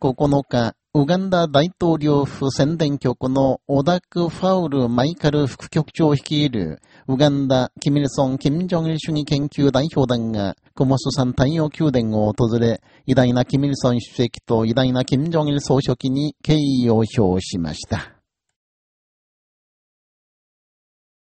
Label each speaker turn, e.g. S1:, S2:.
S1: 9日、ウガンダ大統領府宣伝局のオダク・ファウル・マイカル副局長を率いる、ウガンダ、キミルソン・キム・ジョンイル主義研究代表団が、コモス山太陽宮殿を訪れ、偉大なキミルソン主席と偉大なキム・ジョンイル総書記に敬意を表しました。